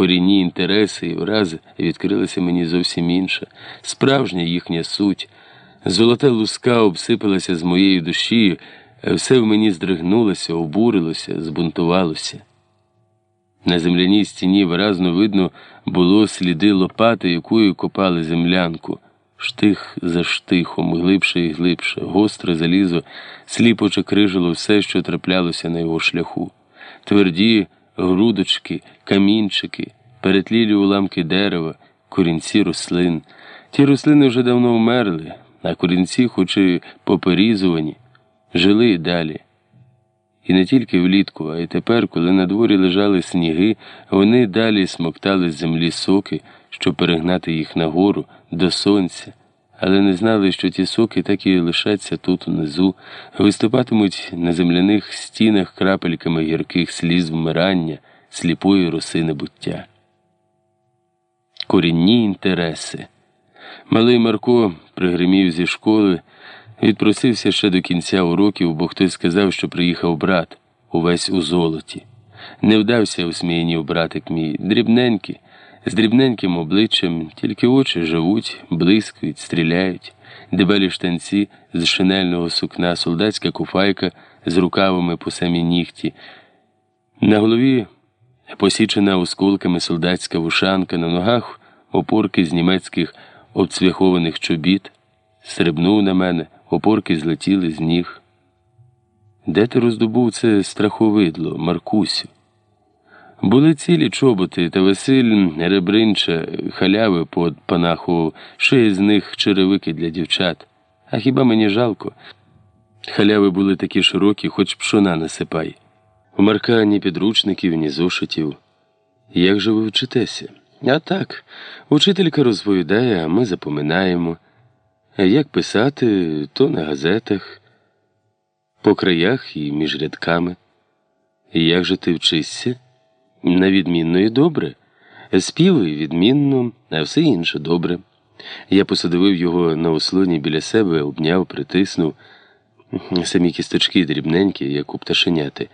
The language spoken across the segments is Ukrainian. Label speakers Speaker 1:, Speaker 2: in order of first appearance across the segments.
Speaker 1: корінні інтереси, і враз відкрилася мені зовсім інша, справжня їхня суть. Золота луска обсипалася з моєї душі, все в мені здригнулося, обурилося, збунтувалося. На земляній стіні виразно видно було сліди лопати, якою копали землянку. Штих за штихом, глибше і глибше, гостре залізо, сліпо чекрижило все, що траплялося на його шляху. Тверді грудочки, камінчики, перетлілі уламки дерева, корінці рослин. Ті рослини вже давно вмерли, а корінці, хоч і поперізувані, жили й далі. І не тільки влітку, а й тепер, коли на дворі лежали сніги, вони далі смоктали з землі соки, щоб перегнати їх нагору до сонця, але не знали, що ті соки так і лишаться тут унизу, виступатимуть на земляних стінах крапельками гірких сліз вмирання, сліпої роси небуття. Корінні інтереси. Малий Марко пригримів зі школи. Відпросився ще до кінця уроків, бо хтось сказав, що приїхав брат, увесь у золоті. Не вдався усміянів братик мій, дрібненький, з дрібненьким обличчям, тільки очі живуть, блискають, стріляють, дебелі штанці з шинельного сукна, солдатська куфайка з рукавами по самі нігті. На голові посічена осколками солдатська вушанка, на ногах опорки з німецьких обцвяхованих чобіт, стрибнув на мене опорки злетіли з ніг. Де ти роздобув це страховидло, Маркусю? Були цілі чоботи та Василь Ребринча, халяви под панаху, шиє з них черевики для дівчат. А хіба мені жалко? Халяви були такі широкі, хоч пшона насипай. У Марка ні підручників, ні зошитів. Як же ви вчитеся? А так, учителька розповідає, а ми запоминаємо. Як писати, то на газетах, по краях і між рядками. Як же ти вчишся? На відмінно і добре. Співи відмінно, а все інше добре. Я посадовив його на ослоні біля себе, обняв, притиснув. Самі кісточки дрібненькі, як у пташеняти.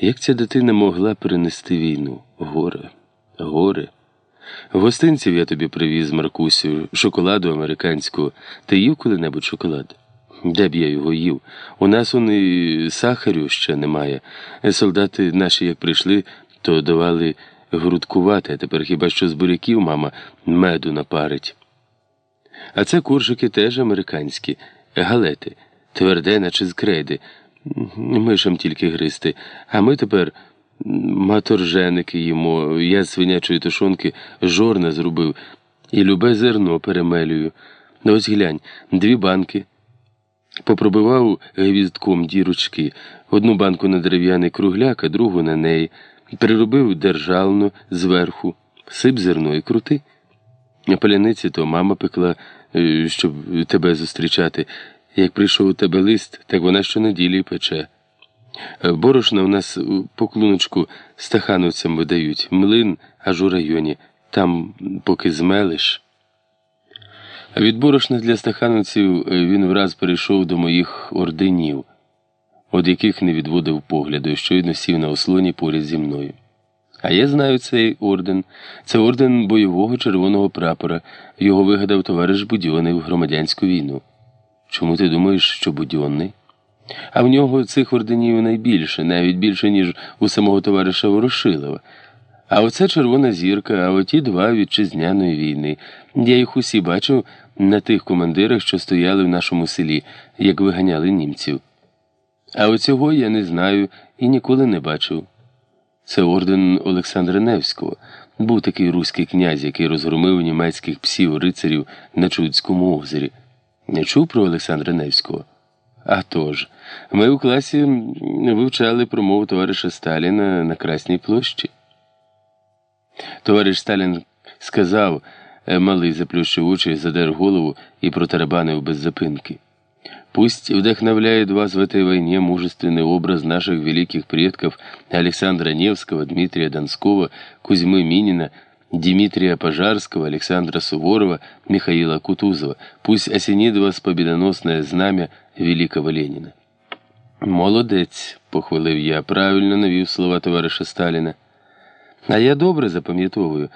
Speaker 1: Як ця дитина могла перенести війну? Горе, горе. Гостинців я тобі привіз, Маркусю, шоколаду американського. Ти їв коли-небудь шоколад? Де б я його їв? У нас он і сахарю ще немає. Солдати наші, як прийшли, то давали грудкувати, а тепер хіба що з буряків мама меду напарить. А це куржики теж американські, галети, тверде, наче з крейди. Мишам тільки гристи. А ми тепер. Маторженики їмо, я з свинячої тушонки жорна зробив і любе зерно перемелюю. Ось глянь, дві банки. Попробивав гвіздком дірочки, одну банку на дерев'яний кругляк, а другу на неї. Приробив державну зверху, сип зерно і крути. На паляниці то мама пекла, е, щоб тебе зустрічати. Як прийшов у тебе лист, так вона щонеділі пече. Борошна у нас по клуночку стахановцям видають, млин аж у районі, там поки змелиш. Від борошна для стахановців він враз перейшов до моїх орденів, від яких не відводив погляду і щойно сів на ослоні поряд зі мною. А я знаю цей орден. Це орден бойового червоного прапора. Його вигадав товариш Будьонний в громадянську війну. Чому ти думаєш, що Будьонний? А в нього цих орденів найбільше, навіть більше, ніж у самого товариша Ворошилова. А оце червона зірка, а оті два вітчизняної війни. Я їх усі бачив на тих командирах, що стояли в нашому селі, як виганяли німців. А оцього я не знаю і ніколи не бачив. Це орден Олександра Невського. Був такий руський князь, який розгромив німецьких псів рицарів на Чудському озері. Не чув про Олександра Невського? А тож, ми у класі вивчали промову товариша Сталіна на Красній площі. Товариш Сталін сказав, малий заплющив очі, задер голову и протарабанив без запинки. Пусть вдохновляет вас в этой войне мужественный образ наших великих предков Александра Невского, Дмитрия Донского, Кузьмы Минина, Дмитрия Пожарского, Александра Суворова, Михаила Кутузова. Пусть осенит вас победоносное знамя великого Леніна. Молодець, похвалив я, правильно навів слова товариша Сталіна. А я добре запам'ятовую.